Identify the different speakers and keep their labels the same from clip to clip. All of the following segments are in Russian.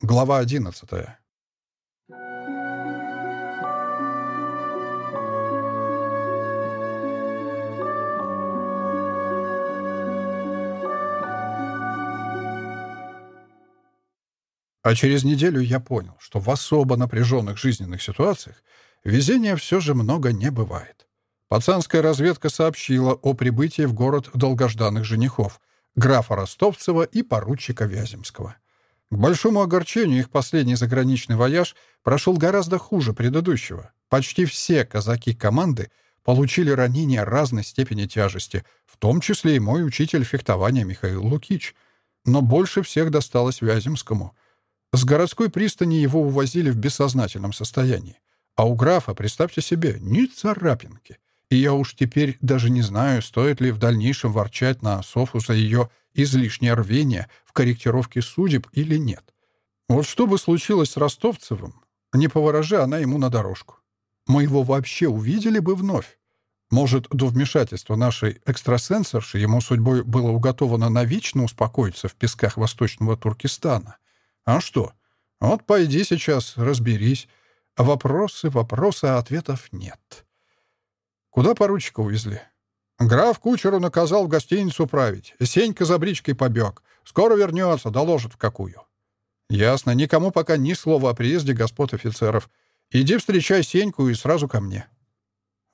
Speaker 1: Глава одиннадцатая. А через неделю я понял, что в особо напряженных жизненных ситуациях везения все же много не бывает. Пацанская разведка сообщила о прибытии в город долгожданных женихов, графа Ростовцева и поручика Вяземского. К большому огорчению их последний заграничный вояж прошел гораздо хуже предыдущего. Почти все казаки команды получили ранения разной степени тяжести, в том числе и мой учитель фехтования Михаил Лукич. Но больше всех досталось Вяземскому. С городской пристани его увозили в бессознательном состоянии. А у графа, представьте себе, ни царапинки — и я уж теперь даже не знаю, стоит ли в дальнейшем ворчать на Софу за ее излишнее рвение в корректировке судеб или нет. Вот что бы случилось с Ростовцевым, не поворожи она ему на дорожку. Мы его вообще увидели бы вновь. Может, до вмешательства нашей экстрасенсорши ему судьбой было уготовано навечно успокоиться в песках восточного Туркестана. А что? Вот пойди сейчас, разберись. Вопросы, вопросы, а ответов нет. Куда поручика увезли? Граф кучеру наказал в гостиницу править. Сенька за бричкой побег. Скоро вернется, доложит в какую. Ясно. Никому пока ни слова о приезде господ офицеров. Иди встречай Сеньку и сразу ко мне.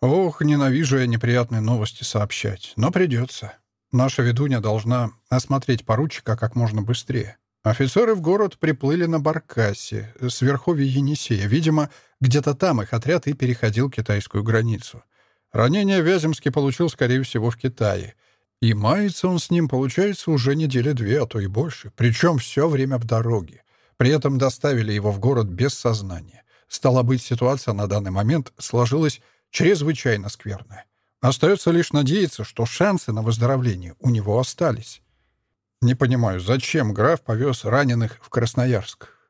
Speaker 1: Ох, ненавижу я неприятные новости сообщать, но придется. Наша ведунья должна осмотреть поручика как можно быстрее. Офицеры в город приплыли на Баркасе, с верховья Енисея. Видимо, где-то там их отряд и переходил китайскую границу. Ранение Вяземский получил, скорее всего, в Китае. И мается он с ним, получается, уже недели две, а то и больше. Причем все время в дороге. При этом доставили его в город без сознания. Стало быть, ситуация на данный момент сложилась чрезвычайно скверная. Остается лишь надеяться, что шансы на выздоровление у него остались. Не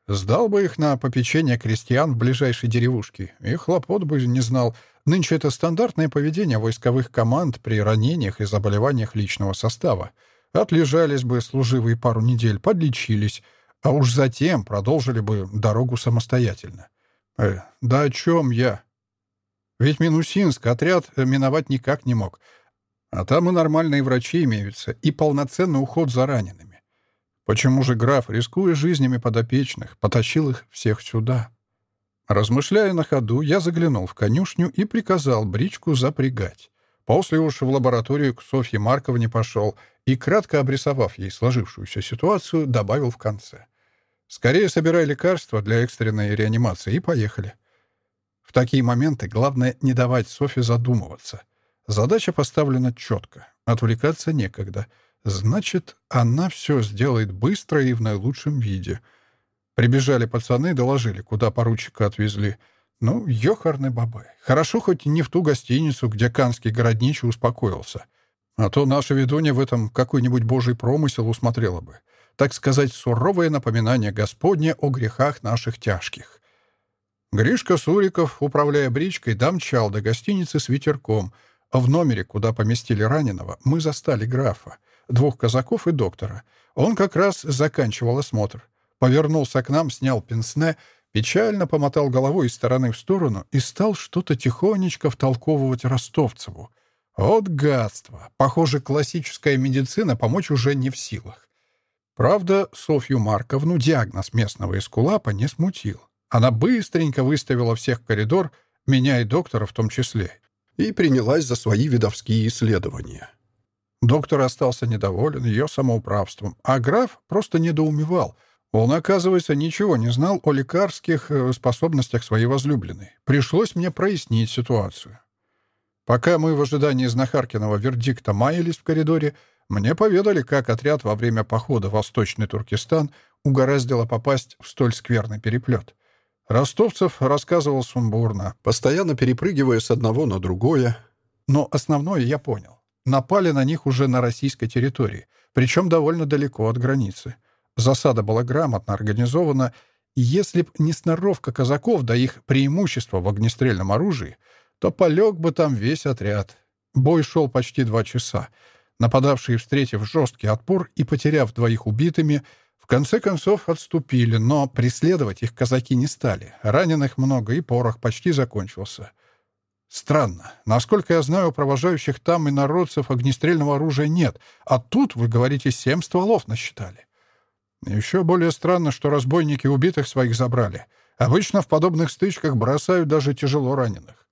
Speaker 1: Сдал бы их на попечение крестьян в ближайшей деревушке. Их лопот бы не знал. Нынче это стандартное поведение войсковых команд при ранениях и заболеваниях личного состава. Отлежались бы служивые пару недель, подлечились, а уж затем продолжили бы дорогу самостоятельно. Э, да о чем я? Ведь Минусинск отряд э, миновать никак не мог. А там и нормальные врачи имеются, и полноценный уход за ранеными. Почему же граф, рискуя жизнями подопечных, потащил их всех сюда? Размышляя на ходу, я заглянул в конюшню и приказал бричку запрягать. После уж в лабораторию к Софье Марковне пошел и, кратко обрисовав ей сложившуюся ситуацию, добавил в конце. «Скорее собирай лекарства для экстренной реанимации и поехали». В такие моменты главное не давать Софье задумываться. Задача поставлена четко, отвлекаться некогда. Значит, она все сделает быстро и в наилучшем виде. Прибежали пацаны и доложили, куда поручика отвезли. Ну, ёхарный бабай. Хорошо хоть не в ту гостиницу, где канский городничий успокоился. А то наша ведунья в этом какой-нибудь божий промысел усмотрела бы. Так сказать, суровое напоминание Господне о грехах наших тяжких. Гришка Суриков, управляя бричкой, дамчал до гостиницы с ветерком, а в номере, куда поместили раненого, мы застали графа — двух казаков и доктора. Он как раз заканчивал осмотр повернулся к нам, снял пенсне, печально помотал головой из стороны в сторону и стал что-то тихонечко втолковывать Ростовцеву. Вот гадство! Похоже, классическая медицина помочь уже не в силах. Правда, Софью Марковну диагноз местного эскулапа не смутил. Она быстренько выставила всех в коридор, меня и доктора в том числе, и принялась за свои видовские исследования. Доктор остался недоволен ее самоуправством, а граф просто недоумевал, он, оказывается, ничего не знал о лекарских э, способностях своей возлюбленной. Пришлось мне прояснить ситуацию. Пока мы в ожидании Знахаркиного вердикта маялись в коридоре, мне поведали, как напали на них уже на российской территории, причем довольно далеко от границы. Засада была грамотно организована, и если б не сноровка казаков да их преимущество в огнестрельном оружии, то полег бы там весь отряд. Бой шел почти два часа. Нападавшие, встретив жесткий отпор и потеряв двоих убитыми, в конце концов отступили, но преследовать их казаки не стали. Раненых много, и порох почти закончился странно. Насколько я знаю, у провожающих там и народцев огнестрельного оружия нет. А тут, вы говорите, семь стволов насчитали. Еще более странно, что разбойники убитых своих забрали. Обычно в подобных стычках бросают даже тяжело раненых.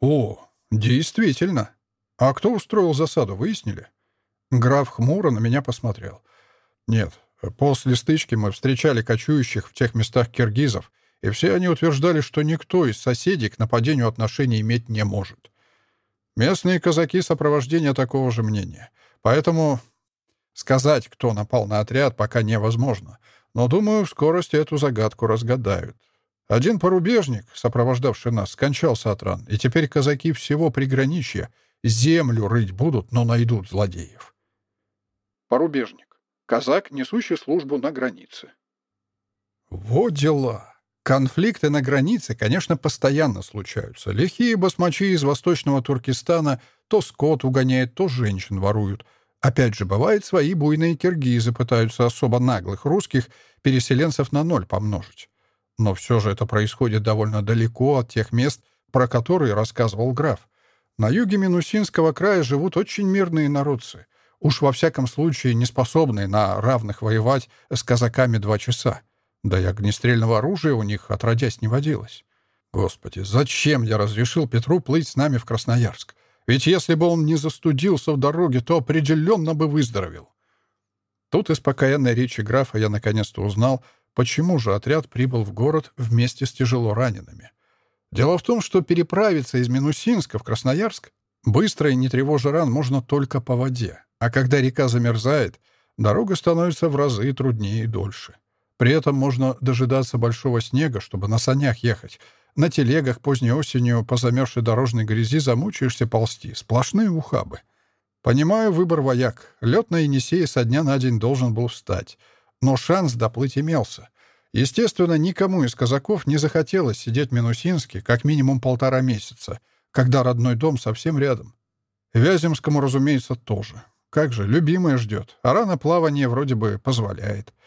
Speaker 1: О, действительно. А кто устроил засаду, выяснили? Граф хмуро на меня посмотрел. Нет, после стычки мы встречали кочующих в тех местах киргизов, и все они утверждали, что никто из соседей к нападению отношения иметь не может. Местные казаки сопровождения такого же мнения. Поэтому сказать, кто напал на отряд, пока невозможно. Но, думаю, в скорости эту загадку разгадают. Один порубежник, сопровождавший нас, скончался от ран, и теперь казаки всего приграничья землю рыть будут, но найдут злодеев. Порубежник. Казак, несущий службу на границе. Вот дела. конфликты на границе, конечно, постоянно случаются. Лихие басмачи из Восточного Туркестана то скот угоняет, то женщин воруют. Опять же, бывает, свои буйные киргизы пытаются особо наглых русских переселенцев на ноль помножить. Но все же это происходит довольно далеко от тех мест, про которые рассказывал граф. На юге Минусинского края живут очень мирные народцы, уж во всяком случае не способные на равных воевать с казаками два часа. Да и огнестрельного оружия у них отродясь не водилось. Господи, зачем я разрешил Петру плыть с нами в Красноярск? Ведь если бы он не застудился в дороге, то определенно бы выздоровел. Тут из покаянной речи графа я наконец-то узнал, почему же отряд прибыл в город вместе с тяжело ранеными. Дело в том, что переправиться из Минусинска в Красноярск быстро и не тревожа ран можно только по воде. А когда река замерзает, дорога становится в разы труднее и дольше. При этом можно дожидаться большого снега, чтобы на санях ехать. На телегах поздней осенью по замерзшей дорожной грязи замучаешься ползти. Сплошные ухабы. Понимаю выбор вояк. Лед на Енисее со дня на день должен был встать. Но шанс доплыть имелся. Естественно, никому из казаков не захотелось сидеть в Минусинске как минимум полтора месяца, когда родной дом совсем рядом. Вяземскому, разумеется, тоже. Как же, любимая ждет, а рано плавание вроде бы позволяет. В результате граф нанял баркас, и вот они здесь. Все бы ничего, но поручик на первой же ночевке простудился,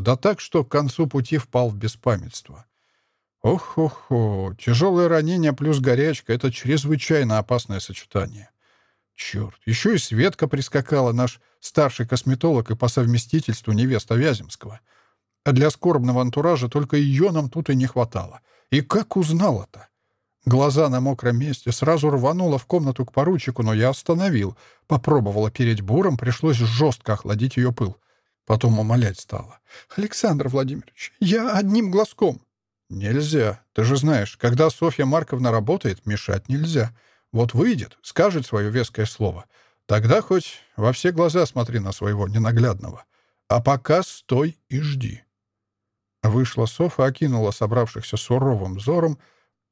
Speaker 1: да так, что к концу пути впал в беспамятство. Ох-охо, тяжелое ранение плюс горячка — это чрезвычайно опасное сочетание. Черт, еще и Светка прискакала, наш старший косметолог и по совместительству невеста Вяземского. А для скорбного антуража только ее нам тут и не хватало — и как узнал это? Глаза на мокром месте, сразу рванула в комнату к поручику, но я остановил. Попробовала переть буром, пришлось жестко охладить ее пыл. Потом умолять стала. «Александр Владимирович, я одним глазком». «Нельзя. Ты же знаешь, когда Софья Марковна работает, мешать нельзя. Вот выйдет, скажет свое веское слово. Тогда хоть во все глаза смотри на своего ненаглядного.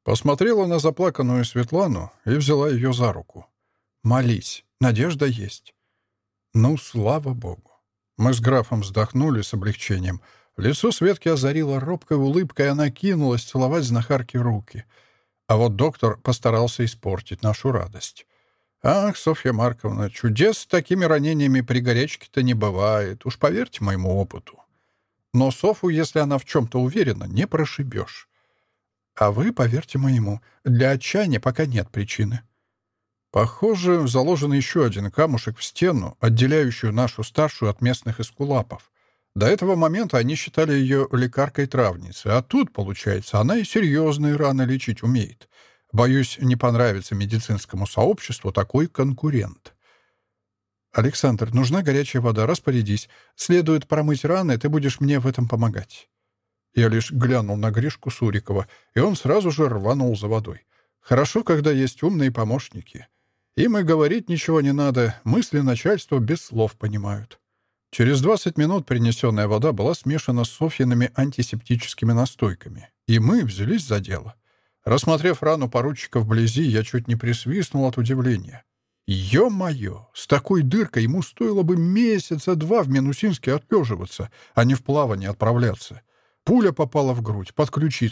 Speaker 1: А пока стой и жди». Вышла Софа, окинула собравшихся суровым взором, посмотрела на заплаканную Светлану и взяла ее за руку. «Молись, надежда есть». «Ну, слава богу». Мы с графом вздохнули с облегчением. Лицо Светки озарило а вы поверьте моему, для отчаяния пока нет причины». Похоже, заложен еще один камушек в стену, отделяющую нашу старшую от местных эскулапов. До этого момента они считали ее лекаркой-травницей, а тут, получается, она и серьезные раны лечить умеет. Боюсь, не понравится медицинскому сообществу такой конкурент. «Александр, нужна горячая вода, распорядись. Следует промыть раны, ты будешь мне в этом помогать». Я лишь глянул на Гришку Сурикова, и он сразу же рванул за водой. Хорошо, когда есть умные помощники. Им и говорить ничего не надо, мысли начальства без слов понимают. Через 20 минут принесенная вода была смешана с Софьиными антисептическими настойками, и мы взялись за дело. Рассмотрев рану поручика вблизи, я чуть не присвистнул от удивления. Ё-моё, с такой дыркой ему стоило бы месяца два в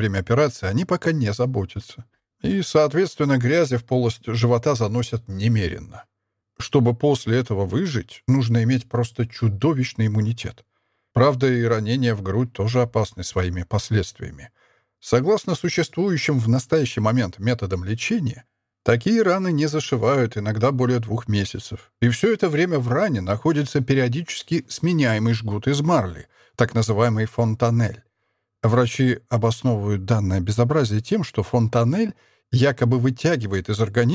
Speaker 1: Минусинске отлеживаться, а не в плавание отправляться. Пуля попала в грудь, под ключицу, причем пуля здоровая, и отверстие от нее осталось такое же. Рана не сквозная, пулю извлекли еще в Минусинске. Непонятно, повреждено ли верхнее ребро. Хуже, наверное, могло быть только ранение в живот. Сейчас все, что касается повреждений живота, ведет в большинстве своем к смертельному исходу. Зашивать порванный кишечник современные медики, конечно же, умеют, но вот о стерильности во время операции они пока не заботятся. И, соответственно, грязи в полость живота заносят немеренно. Чтобы после этого выжить, нужно иметь просто чудовищный иммунитет. Правда, и ранения в грудь тоже опасны своими последствиями. Согласно существующим в настоящий момент методам лечения, Такие раны не зашивают иногда более двух месяцев. И все это время в ране находится периодически сменяемый жгут из марли, так называемый фонтанель. Врачи обосновывают данное безобразие тем, что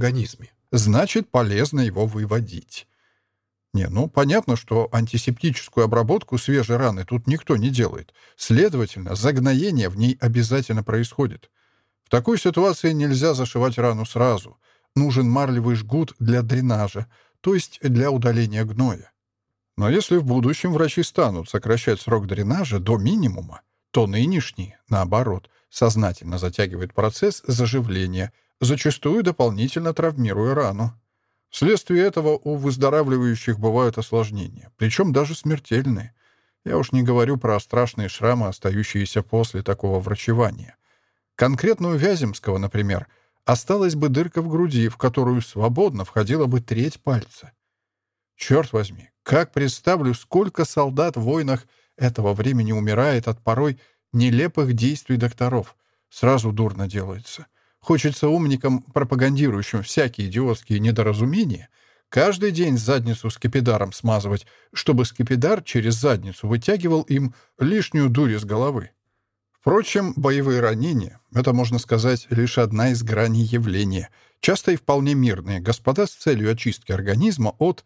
Speaker 1: фонтанель якобы вытягивает Значит, полезно его выводить. Не, ну, понятно, что антисептическую обработку свежей раны тут никто не делает. Следовательно, загноение в ней обязательно происходит. В такой ситуации нельзя зашивать рану сразу. Нужен марлевый жгут для дренажа, то есть для удаления гноя. Но если в будущем врачи станут сокращать срок дренажа до минимума, то нынешний, наоборот, сознательно затягивает процесс заживления – Зачастую дополнительно травмируя рану. Вследствие этого у выздоравливающих бывают осложнения, причем даже смертельные. Я уж не говорю про страшные шрамы, остающиеся после такого врачевания. Конкретно у Вяземского, например, осталась бы дырка в груди, в которую свободно входила бы треть пальца. Черт возьми, как представлю, сколько солдат в войнах этого времени умирает от порой нелепых действий докторов. Сразу дурно делается. Хочется умникам, пропагандирующим всякие идиотские недоразумения, каждый день задницу с кипидаром смазывать, чтобы скипидар через задницу вытягивал им лишнюю дурь из головы. Впрочем, боевые ранения — это, можно сказать, лишь одна из граней явления, часто и вполне мирные господа с целью очистки организма от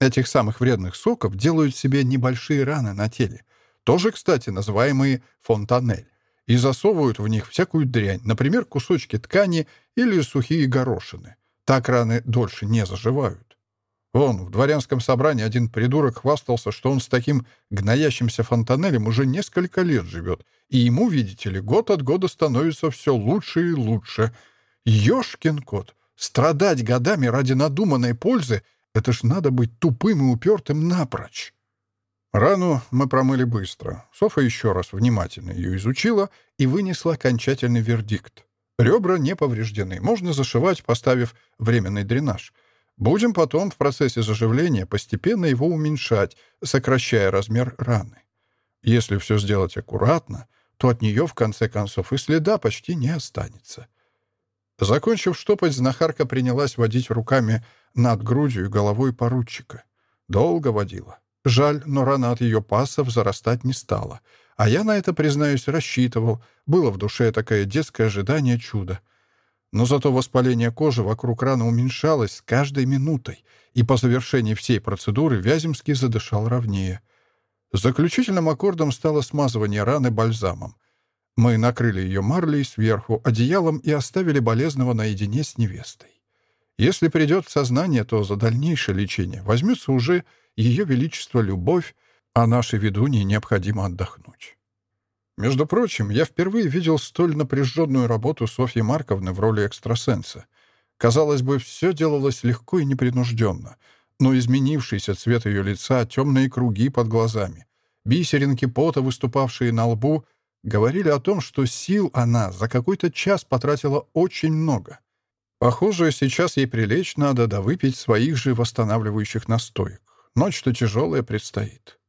Speaker 1: этих самых вредных соков делают себе небольшие раны на теле, тоже, кстати, называемые фонтанель. и засовывают в них всякую дрянь, например, кусочки ткани или сухие горошины. Так раны дольше не заживают. Вон, в дворянском собрании один придурок хвастался, что он с таким гноящимся фонтанелем уже несколько лет живет, и ему, видите ли, год от года становится все лучше и лучше. Ёшкин кот! Страдать годами ради надуманной пользы — это ж Рану мы промыли быстро. Софа еще раз внимательно ее изучила и вынесла окончательный вердикт. Ребра не повреждены, можно зашивать, поставив временный дренаж. Будем потом в процессе заживления постепенно его уменьшать, сокращая размер раны. Если все сделать аккуратно, то от нее в конце концов и следа почти не останется. Закончив штопать, знахарка принялась водить руками над грудью и головой поручика. Долго водила. Жаль, но рана от ее пассов зарастать не стала. А я на это, признаюсь, рассчитывал. Было в душе такое детское ожидание чуда — но зато воспаление кожи вокруг раны уменьшалось с каждой минутой, и по завершении всей процедуры Вяземский задышал ровнее. Заключительным аккордом стало смазывание раны бальзамом. Мы накрыли ее марлей сверху, одеялом и оставили болезного наедине с невестой. Если придет в сознание, то за дальнейшее лечение возьмется уже ее величество любовь, а нашей ведунье необходимо отдохнуть. Между прочим, я впервые видел столь напряженную работу Софьи Марковны в роли экстрасенса. Казалось бы, все делалось легко и непринужденно, но изменившийся цвет ее лица, темные круги под глазами, бисеринки пота, выступавшие на лбу, говорили о том, что сил она за какой-то час потратила очень много. Похоже, сейчас ей прилечь надо да выпить своих же восстанавливающих настоек. Ночь-то тяжелая предстоит.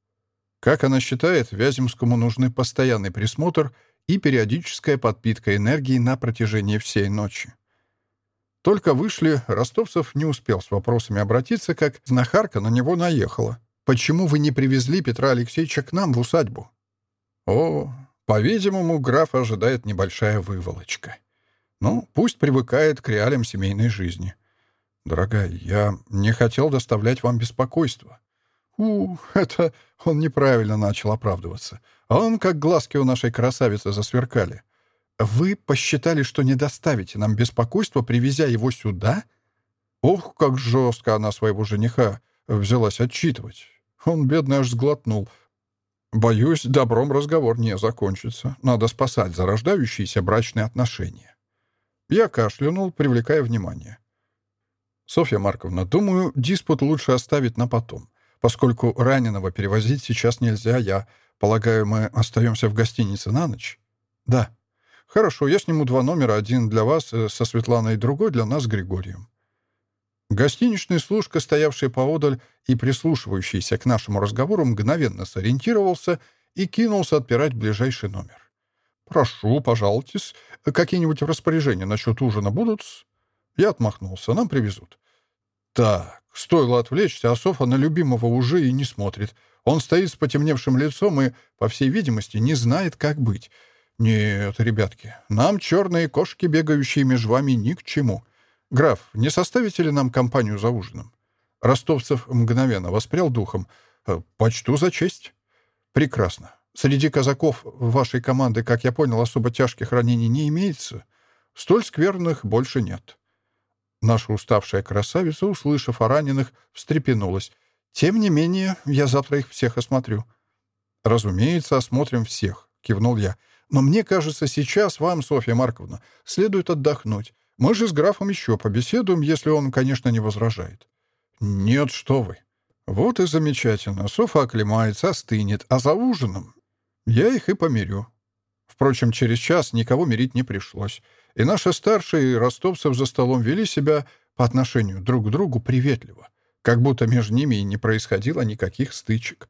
Speaker 1: Как она считает, Вяземскому нужны постоянный присмотр и периодическая подпитка энергии на протяжении всей ночи. Только вышли, Ростовцев не успел с вопросами обратиться, как знахарка на него наехала. «Почему вы не привезли Петра Алексеевича к нам в усадьбу?» «О, По-видимому, граф ожидает небольшая выволочка. Ну, пусть привыкает к реалиям семейной жизни. Дорогая, я не хотел доставлять вам беспокойство. У, это он неправильно начал оправдываться. Он, как глазки у нашей красавицы, засверкали. Вы посчитали, что не доставите нам беспокойство, привезя его сюда? Ох, как жестко она своего жениха взялась отчитывать. Он, бедный, аж сглотнул. Боюсь, добром разговор не закончится. Надо спасать зарождающиеся брачные отношения. Я кашлянул, привлекая внимание. Софья Марковна, думаю, диспут лучше оставить на потом. Поскольку раненого перевозить сейчас нельзя, я полагаю, мы остаемся в гостинице на ночь? Да. Хорошо, я сниму два номера, один для вас э, со Светланой и другой для нас с Григорием. Гостиничный служка, стоявший поодаль и прислушивающийся к нашему разговору, мгновенно сориентировался и кинулся отпирать ближайший номер. «Прошу, пожалуйтесь. Какие-нибудь распоряжения насчет ужина будут?» Я отмахнулся. «Нам привезут». «Так, стоило отвлечься, а Софа на любимого уже и не смотрит. Он стоит с потемневшим лицом и, по всей видимости, не знает, как быть. Нет, ребятки, нам черные кошки, бегающие между вами, ни к чему. «Граф, не составите ли нам компанию за ужином?» Ростовцев мгновенно воспрял духом. «Э, «Почту за честь». «Прекрасно. Среди казаков вашей команды, как я понял, особо тяжких ранений не имеется. Столь скверных больше нет». Наша уставшая красавица, услышав о раненых, встрепенулась. «Тем не менее, я завтра их всех осмотрю». «Разумеется, осмотрим всех», — кивнул я. «Но мне кажется, сейчас вам, Софья Марковна, следует отдохнуть. Мы же с графом еще побеседуем, если он, конечно, не возражает». «Нет, что вы». «Вот и замечательно. Софа оклемается, остынет, а за ужином я их и помирю». Впрочем, через час никого мирить не пришлось, и наши старшие ростовцев за столом вели себя по отношению друг к другу приветливо, как будто между ними и не происходило никаких стычек.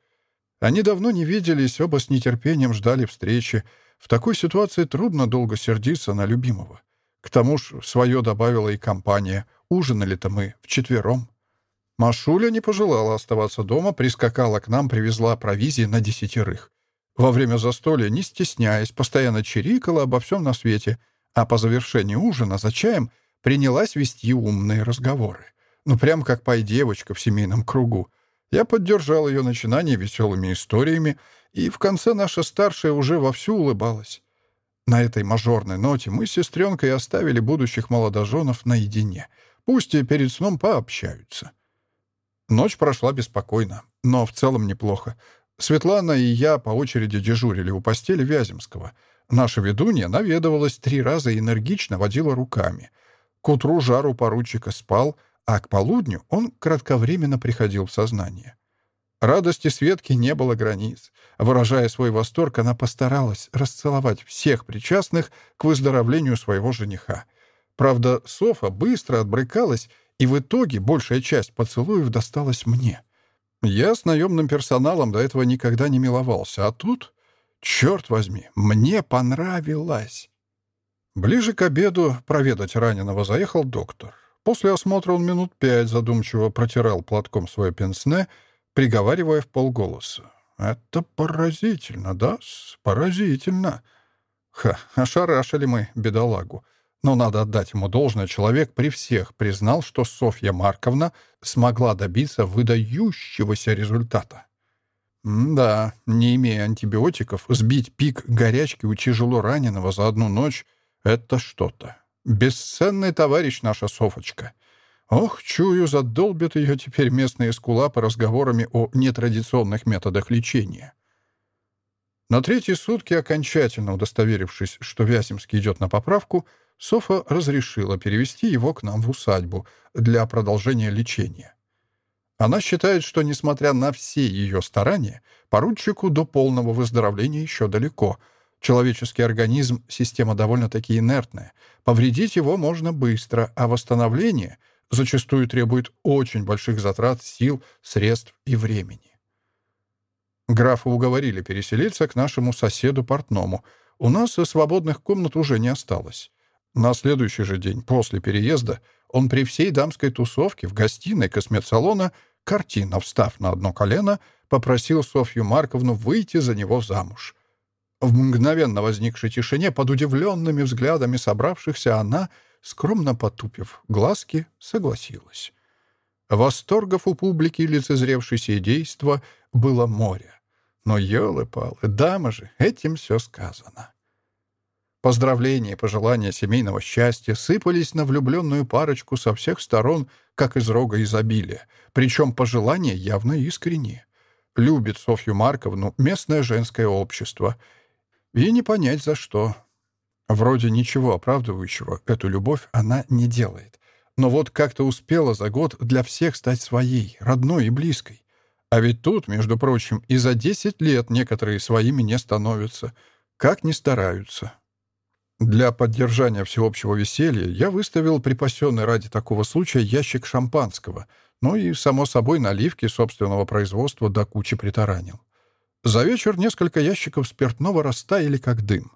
Speaker 1: Они давно не виделись, оба с нетерпением ждали встречи. В такой ситуации трудно долго сердиться на любимого. К тому ж свое добавила и компания. Ужинали-то мы вчетвером. Машуля не пожелала оставаться дома, прискакала к нам, привезла провизии на десятерых. Во время застолья, не стесняясь, постоянно чирикала обо всем на свете, а по завершении ужина за чаем принялась вести умные разговоры. Ну, прям как пай-девочка в семейном кругу. Я поддержал ее начинание веселыми историями, и в конце наша старшая уже вовсю улыбалась. На этой мажорной ноте мы с сестренкой оставили будущих молодоженов наедине. Пусть и перед сном пообщаются. Ночь прошла беспокойно, но в целом неплохо. Светлана и я по очереди дежурили у постели Вяземского. Наша ведунья наведывалась три раза и энергично водила руками. К утру жару поручика спал, а к полудню он кратковременно приходил в сознание. Радости Светки не было границ. Выражая свой восторг, она постаралась расцеловать всех причастных к выздоровлению своего жениха. Правда, Софа быстро отбрыкалась, и в итоге большая часть поцелуев досталась мне. Я с наемным персоналом до этого никогда не миловался, а тут, черт возьми, мне понравилось. Ближе к обеду проведать раненого заехал доктор. После осмотра он Да, не имея антибиотиков, сбить пик горячки у тяжело раненого за одну ночь — это что-то. Бесценный товарищ наша Софочка. Ох, чую, задолбят ее теперь местные скулапы разговорами о нетрадиционных методах лечения. На третьи сутки, окончательно удостоверившись, что Вяземский идет на поправку, Софа разрешила перевести его к нам в усадьбу для продолжения лечения. Она считает, что, несмотря на все ее старания, поручику до полного выздоровления еще далеко. Человеческий организм — система довольно-таки инертная. Повредить его можно быстро, а восстановление зачастую требует очень больших затрат сил, средств и времени. Графа уговорили переселиться к нашему соседу-портному. У нас и свободных комнат уже не осталось. На следующий же день после переезда — он при всей дамской тусовке в гостиной косметсалона, картина встав на одно колено, попросил Софью Марковну выйти за него замуж. В мгновенно возникшей тишине под удивленными взглядами собравшихся она, скромно потупив глазки, согласилась. Восторгов у публики лицезревшей сие действа было море. Но, елы-палы, дама Поздравления и пожелания семейного счастья сыпались на влюбленную парочку со всех сторон, как из рога изобилия. Причем пожелания явно искренние. Любит Софью Марковну местное женское общество. И не понять за что. Вроде ничего оправдывающего эту любовь она не делает. Но вот как-то успела за год для всех стать своей, родной и близкой. А ведь тут, между прочим, и за 10 лет некоторые своими не становятся. Как не стараются. Для поддержания всеобщего веселья я выставил припасенный ради такого случая ящик шампанского, ну и, само собой, наливки собственного производства до кучи притаранил. За вечер несколько ящиков спиртного растаяли как дым.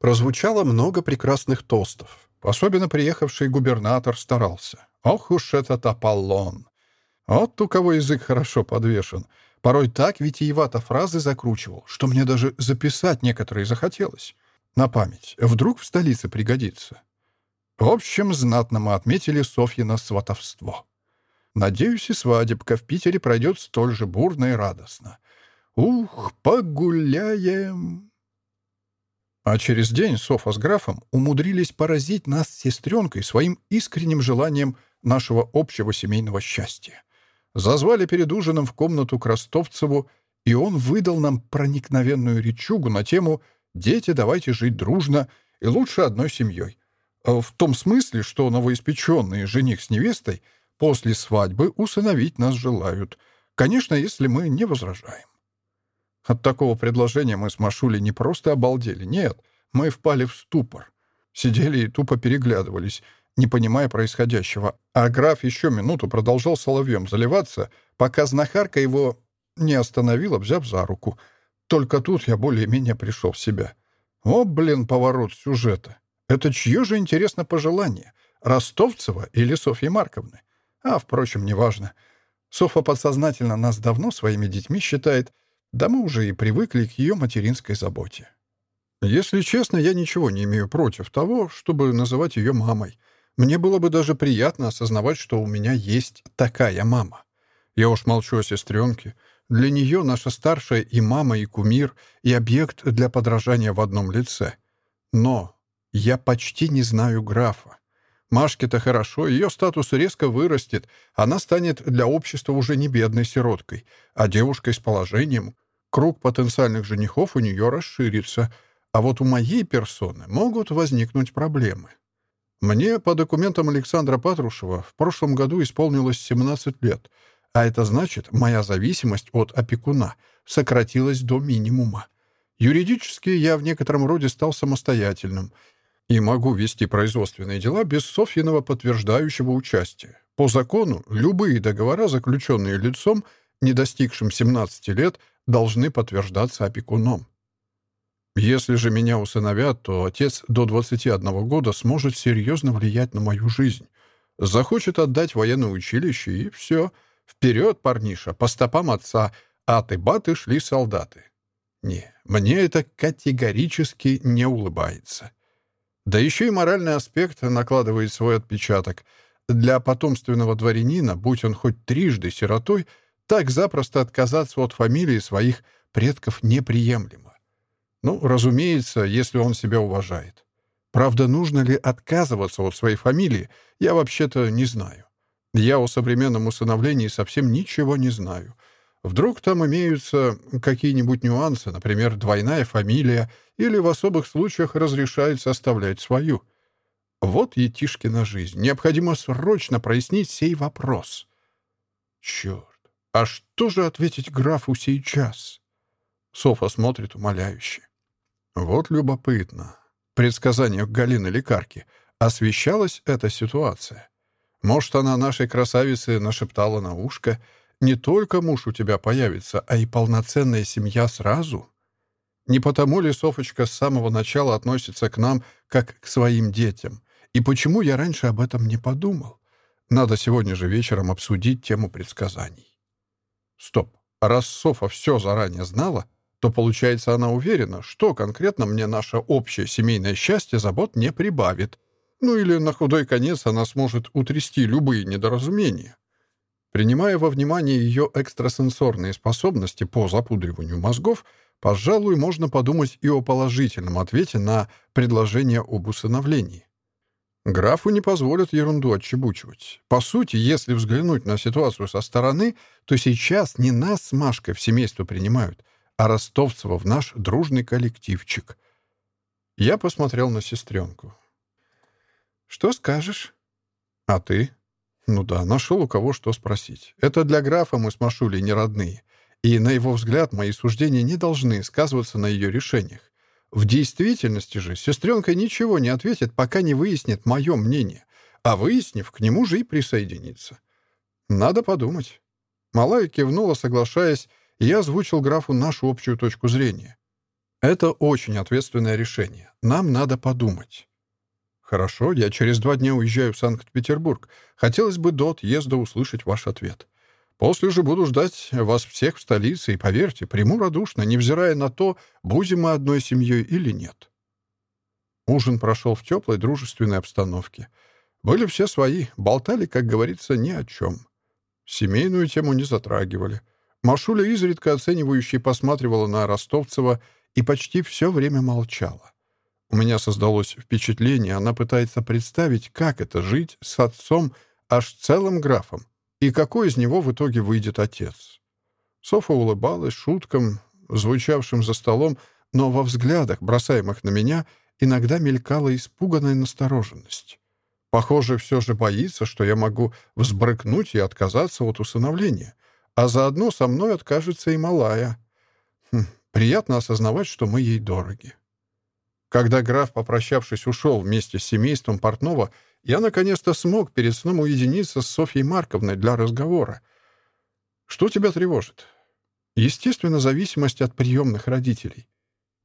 Speaker 1: Прозвучало много прекрасных тостов. Особенно приехавший губернатор старался. Ох уж этот Аполлон! Вот у кого язык хорошо подвешен. Порой так витиевато фразы закручивал, что мне даже записать некоторые захотелось. На память. Вдруг в столице пригодится. В общем, знатно мы отметили Софьино сватовство. Надеюсь, и свадебка в Питере пройдет столь же бурно и радостно. Ух, погуляем! А через день Софа с графом умудрились поразить нас с сестренкой своим искренним желанием нашего общего семейного счастья. Зазвали перед ужином в комнату к Ростовцеву, и он выдал нам проникновенную речугу на тему Дети, давайте жить дружно и лучше одной семьей. А в том смысле, что новоиспеченные жених с невестой после свадьбы усыновить нас желают. Конечно, если мы не возражаем. От такого предложения мы с Машулей не просто обалдели. Нет, мы впали в ступор. Сидели и тупо переглядывались, не понимая происходящего. А граф еще минуту продолжал соловьем заливаться, пока знахарка его не остановила, взяв за руку — только тут я более-менее пришел в себя. О, блин, поворот сюжета. Это чье же интересно пожелание? Ростовцева или Софьи Марковны? А, впрочем, неважно. Софа подсознательно нас давно своими детьми считает, да мы уже и привыкли к ее материнской заботе. Если честно, я ничего не имею против того, чтобы называть ее мамой. Мне было бы даже приятно осознавать, что у меня есть такая мама. Я уж молчу о сестренке — Для нее наша старшая и мама, и кумир, и объект для подражания в одном лице. Но я почти не знаю графа. Машке-то хорошо, ее статус резко вырастет, она станет для общества уже не бедной сироткой, а девушкой с положением. Круг потенциальных женихов у нее расширится, а вот у моей персоны могут возникнуть проблемы. Мне, по документам Александра Патрушева, в прошлом году исполнилось 17 лет, а это значит, моя зависимость от опекуна сократилась до минимума. Юридически я в некотором роде стал самостоятельным и могу вести производственные дела без Софьиного подтверждающего участия. По закону, любые договора, заключенные лицом, не достигшим 17 лет, должны подтверждаться опекуном. Если вперед, парниша, по стопам отца, а ты баты шли солдаты. Не, мне это категорически не улыбается. Да еще и моральный аспект накладывает свой отпечаток. Для потомственного дворянина, будь он хоть трижды сиротой, так запросто отказаться от фамилии своих предков неприемлемо. Ну, разумеется, если он себя уважает. Правда, нужно ли отказываться от своей фамилии, я вообще-то не знаю. Я о современном усыновлении совсем ничего не знаю. Вдруг там имеются какие-нибудь нюансы, например, двойная фамилия, или в особых случаях разрешается оставлять свою. Вот Етишкина жизнь. Необходимо срочно прояснить сей вопрос. Черт, а что же ответить графу сейчас? Софа смотрит умоляюще. Вот любопытно. Предсказание Галины Лекарки. Освещалась эта ситуация. Может, она нашей красавице нашептала на ушко. Не только муж у тебя появится, а и полноценная семья сразу. Не потому ли Софочка с самого начала относится к нам, как к своим детям? И почему я раньше об этом не подумал? Надо сегодня же вечером обсудить тему предсказаний. Стоп. Раз Софа все заранее знала, то, получается, она уверена, что конкретно мне наше общее семейное счастье забот не прибавит — Ну или на худой конец она сможет утрясти любые недоразумения. Принимая во внимание ее экстрасенсорные способности по запудриванию мозгов, пожалуй, можно подумать и о положительном ответе на предложение об усыновлении. Графу не позволят ерунду отчебучивать. По сути, если взглянуть на ситуацию со стороны, то сейчас не нас с Машкой в семейство принимают, а Ростовцева в наш дружный коллективчик. Я посмотрел на сестренку. «Что скажешь?» «А ты?» «Ну да, нашел у кого что спросить. Это для графа мы с Машулей не родные, и, на его взгляд, мои суждения не должны сказываться на ее решениях. В действительности же сестренка ничего не ответит, пока не выяснит мое мнение, а выяснив, к нему же и присоединится. Надо подумать». Малая кивнула, Хорошо, я через два дня уезжаю в Санкт-Петербург. Хотелось бы до отъезда услышать ваш ответ. После же буду ждать вас всех в столице, и поверьте, приму радушно, невзирая на то, будем мы одной семьей или нет. Ужин прошел в теплой дружественной обстановке. Были все свои, болтали, как говорится, ни о чем. Семейную тему не затрагивали. Машуля изредка оценивающе посматривала на Ростовцева и почти все время молчала. У меня создалось впечатление, она пытается представить, как это жить с отцом аж целым графом, и какой из него в итоге выйдет отец. Софа улыбалась шуткам, звучавшим за столом, но во взглядах, бросаемых на меня, иногда мелькала испуганная настороженность. Похоже, все же боится, что я могу взбрыкнуть и отказаться от усыновления — а заодно со мной откажется и малая. Хм, приятно осознавать, что мы ей дороги. Когда граф, попрощавшись, ушел вместе с семейством Портного, я наконец-то смог перед сном уединиться с Софьей Марковной для разговора. «Что тебя тревожит?» «Естественно, зависимость от приемных родителей.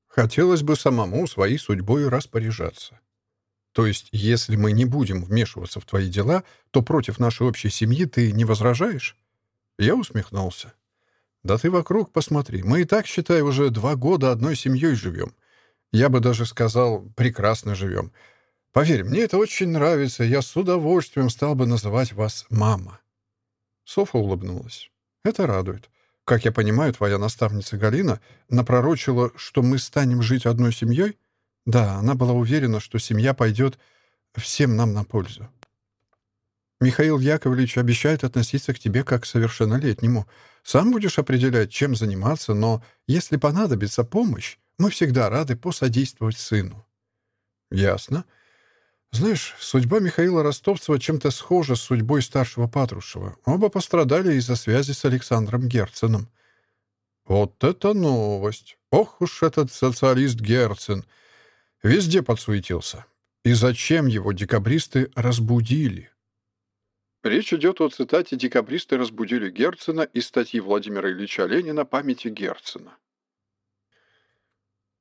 Speaker 1: Хотелось бы самому своей судьбой распоряжаться. То есть, если мы не будем вмешиваться в твои дела, то против нашей общей семьи ты не возражаешь?» Я усмехнулся. «Да ты вокруг посмотри. Мы и так, считай, уже два года одной семьей живем. Я бы даже сказал, прекрасно живем. Поверь, мне это очень нравится. Я с удовольствием стал бы называть вас мама». Софа улыбнулась. «Это радует. Как я понимаю, твоя наставница Галина напророчила, что мы станем жить одной семьей? Да, она была уверена, что семья пойдет всем нам на пользу. Михаил Яковлевич обещает относиться к тебе как к совершеннолетнему. Сам будешь определять, чем заниматься, но если понадобится помощь, мы всегда рады посодействовать сыну». «Ясно. Знаешь, судьба Михаила Ростовцева чем-то схожа с судьбой старшего Патрушева. Оба пострадали из-за связи с Александром Герценом». «Вот это новость! Ох уж этот социалист Герцен! Везде подсуетился. И зачем его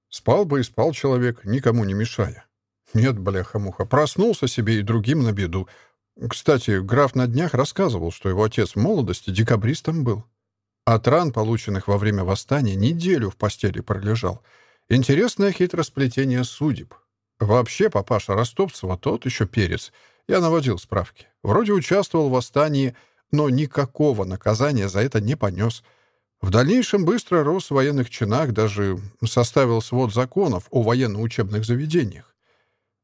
Speaker 1: декабристы разбудили?» Речь идет о цитате «Декабристы разбудили Герцена» из статьи Владимира Ильича Ленина «Памяти Герцена». Спал бы и спал человек, никому не мешая. Нет, бляха-муха, проснулся себе и другим на беду. Кстати, граф на днях рассказывал, что его отец в молодости декабристом был. От ран, полученных во время восстания, неделю в постели пролежал. Интересное хитросплетение судеб. Вообще, папаша Ростовцева тот еще перец — я наводил справки. Вроде участвовал в восстании, но никакого наказания за это не понес. В дальнейшем быстро рос в военных чинах, даже составил свод законов о военно-учебных заведениях.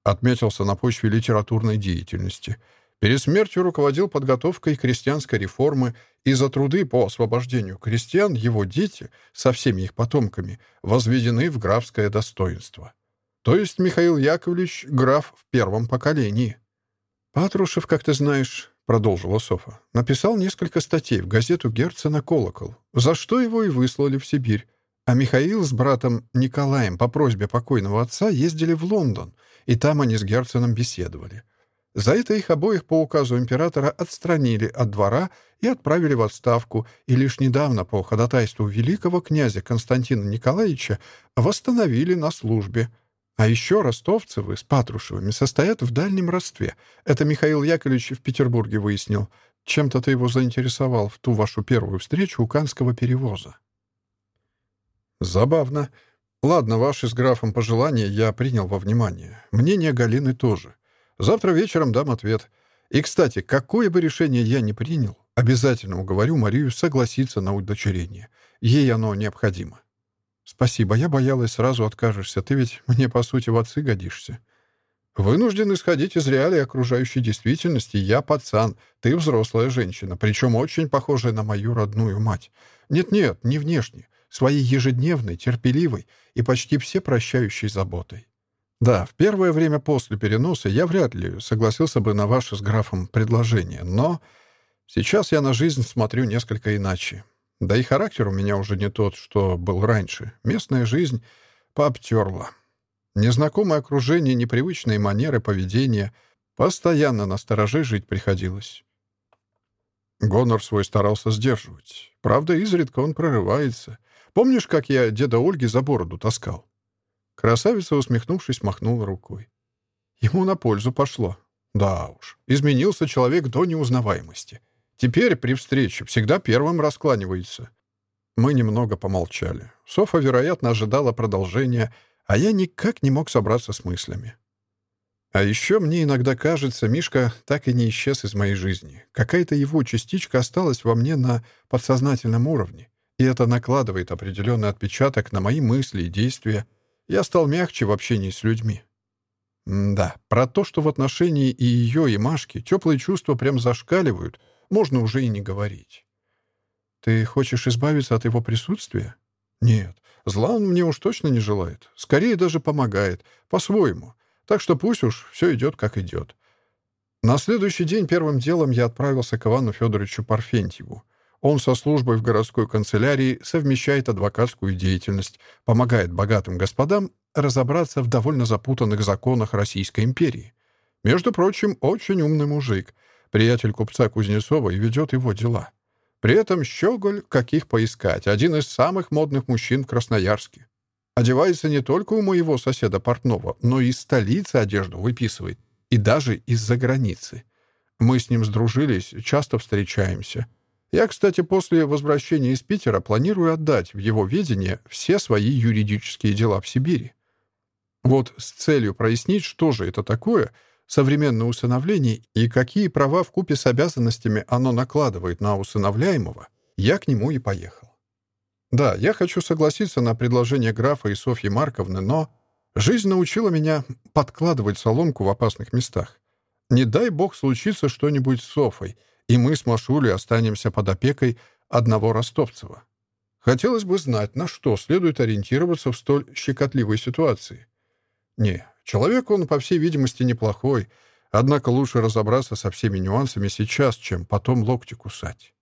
Speaker 1: Отметился на почве литературной деятельности. Перед смертью руководил подготовкой крестьянской реформы, и за труды по освобождению крестьян его дети со всеми их потомками возведены в графское достоинство. То есть Михаил Яковлевич — граф в первом поколении. «Патрушев, как ты знаешь, — продолжила Софа. «Написал несколько статей в газету Герцена «Колокол», за что его и выслали в Сибирь. А Михаил с братом Николаем по просьбе покойного отца ездили в Лондон, и там они с Герценом беседовали. За это их обоих по указу императора отстранили от двора и отправили в отставку, и лишь недавно по ходатайству великого князя Константина Николаевича восстановили на службе». а еще ростовцевы с Патрушевыми состоят в дальнем родстве. Это Михаил Яковлевич в Петербурге выяснил. Чем-то ты его заинтересовал в ту вашу первую встречу у Канского перевоза. Забавно. Ладно, ваши с графом пожелания Спасибо, я боялась, сразу откажешься. Ты ведь мне, по сути, в отцы годишься. Вынужден исходить из реалий окружающей действительности. Я пацан, ты взрослая женщина, причем очень похожая на мою родную мать. Нет-нет, не внешне, своей ежедневной, терпеливой и почти все прощающей заботой. Да, в первое время после переноса я вряд ли согласился бы на ваше с графом предложение, но сейчас я на жизнь смотрю несколько иначе. Да и характер у меня уже не тот, что был раньше. Местная жизнь пообтерла. Незнакомое окружение, непривычные манеры поведения. Постоянно на стороже жить приходилось. Гонор свой старался сдерживать. Правда, изредка он прорывается. Помнишь, как я деда Ольги за бороду таскал? Красавица, усмехнувшись, махнула рукой. Ему на пользу пошло. Да уж, изменился человек до неузнаваемости. Теперь при встрече всегда первым раскланивается. Мы немного помолчали. Софа, вероятно, ожидала продолжения, а я никак не мог собраться с мыслями. А еще мне иногда кажется, Мишка так и не исчез из моей жизни. Какая-то его частичка осталась во мне на подсознательном уровне, и это накладывает определенный отпечаток на мои мысли и действия. Я стал мягче в общении с людьми. М да, про то, что в отношении и ее, и Машки теплые чувства прям зашкаливают, можно уже и не говорить. «Ты хочешь избавиться от его присутствия?» «Нет, Зла он мне уж точно не желает. Скорее даже помогает. По-своему. Так что пусть уж все идет, как идет. На следующий день первым делом я отправился к Ивану Федоровичу Парфентьеву. Он со службой в городской канцелярии совмещает адвокатскую деятельность, помогает богатым господам разобраться в довольно запутанных законах Российской империи. Между прочим, очень умный мужик, приятель купца Кузнецова и ведет его дела. При этом Щеголь, каких поискать, один из самых модных мужчин в Красноярске. Одевается не только у моего соседа Портнова, но и из столицы одежду выписывает, и даже из-за границы. Мы с ним сдружились, часто встречаемся. Я, кстати, после возвращения из современное усыновление и какие права в купе с обязанностями оно накладывает на усыновляемого, я к нему и поехал. Да, я хочу согласиться на предложение графа и Софьи Марковны, но жизнь научила меня подкладывать соломку в опасных местах. Не дай бог случится что-нибудь с Софой, и мы с Машулей останемся под опекой одного ростовцева. Хотелось бы знать, на что следует ориентироваться в столь щекотливой ситуации. Не, Человек он, по всей видимости, неплохой, однако лучше разобраться со всеми нюансами сейчас, чем потом локти кусать.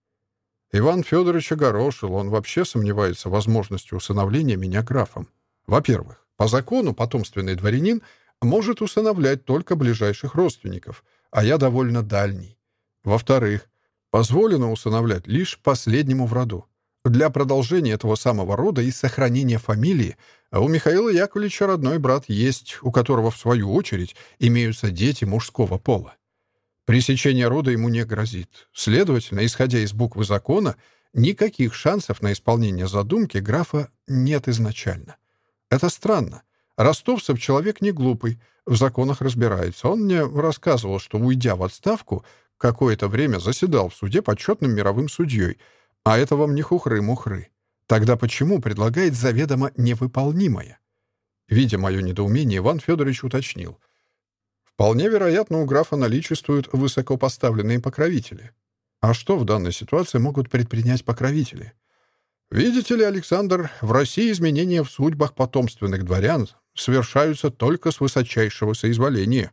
Speaker 1: Иван Федорович огорошил, он вообще сомневается в возможности усыновления меня графом. Во-первых, по закону потомственный дворянин может усыновлять только ближайших родственников, а я довольно дальний. Во-вторых, позволено усыновлять лишь последнему в роду. Для продолжения этого самого рода и сохранения фамилии а у Михаила Яковлевича родной брат есть, у которого, в свою очередь, имеются дети мужского пола. Пресечение рода ему не грозит. Следовательно, исходя из буквы закона, никаких шансов на исполнение задумки графа нет изначально. Это странно. Ростовцев человек не глупый, в законах разбирается. Он мне рассказывал, что, уйдя в отставку, какое-то время заседал в суде почетным мировым судьей — а это вам не хухры-мухры. Тогда почему предлагает заведомо невыполнимое? Видя мое недоумение, Иван Федорович уточнил. Вполне вероятно, у графа наличествуют высокопоставленные покровители. А что в данной ситуации могут предпринять покровители? Видите ли, Александр, в России изменения в судьбах потомственных дворян совершаются только с высочайшего соизволения.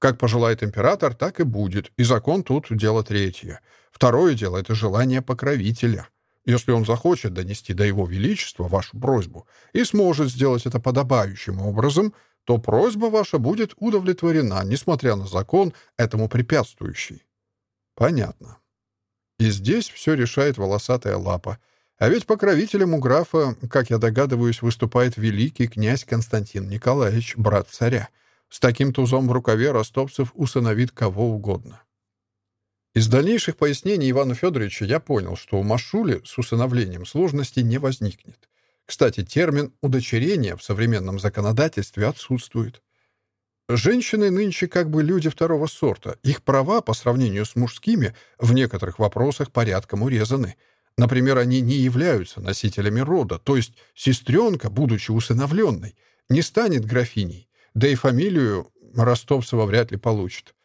Speaker 1: Как пожелает император, так и будет. И закон тут — дело третье. Второе дело — это желание покровителя. Если он захочет донести до его величества вашу просьбу и сможет сделать это подобающим образом, то просьба ваша будет удовлетворена, несмотря на закон, этому препятствующий. Понятно. И здесь все решает волосатая лапа. А ведь покровителем у графа, как я догадываюсь, выступает великий князь Константин Николаевич, брат царя — С таким тузом в рукаве ростовцев усыновит кого угодно. Из дальнейших пояснений Ивана Федоровича я понял, что у Машули с усыновлением сложностей не возникнет. Кстати, термин «удочерение» в современном законодательстве отсутствует. Женщины нынче как бы люди второго сорта. Их права по сравнению с мужскими в некоторых вопросах порядком урезаны. Например, они не являются носителями рода, то есть сестренка, будучи усыновленной, не станет графиней, да и фамилию Ростовцева вряд ли получит.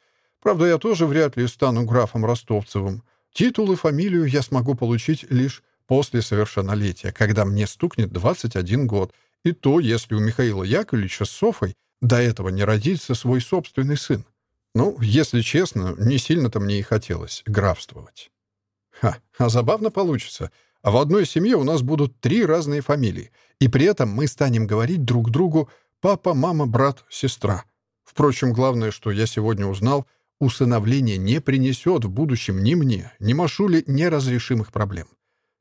Speaker 1: Правда, я тоже вряд ли стану графом Ростовцевым. Титул и фамилию я смогу получить лишь после совершеннолетия, когда мне стукнет 21 год, и то, если у Михаила Яковлевича с Софой до этого не родится свой собственный сын. Ну, если честно, не сильно-то мне и хотелось графствовать. Ха, а забавно получится. А в одной семье у нас будут три разные фамилии, и при этом мы станем говорить друг другу «папа, мама, брат, сестра». Впрочем, главное, что я сегодня узнал, усыновление не принесет в будущем ни мне, ни Машуле неразрешимых проблем.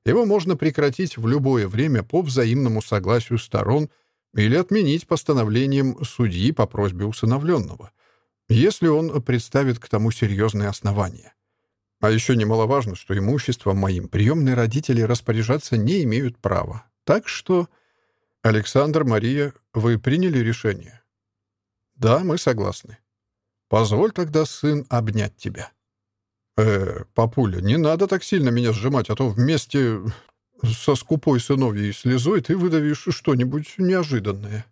Speaker 1: Его можно прекратить в любое время по взаимному согласию сторон — или отменить постановлением судьи по просьбе усыновленного, если он представит к тому серьезные основания. А еще немаловажно, что имуществом моим приемные родители распоряжаться не имеют права. Так что... Александр, Мария, вы приняли решение? Да, мы согласны. Позволь тогда, сын, обнять тебя. Э, папуля, не надо так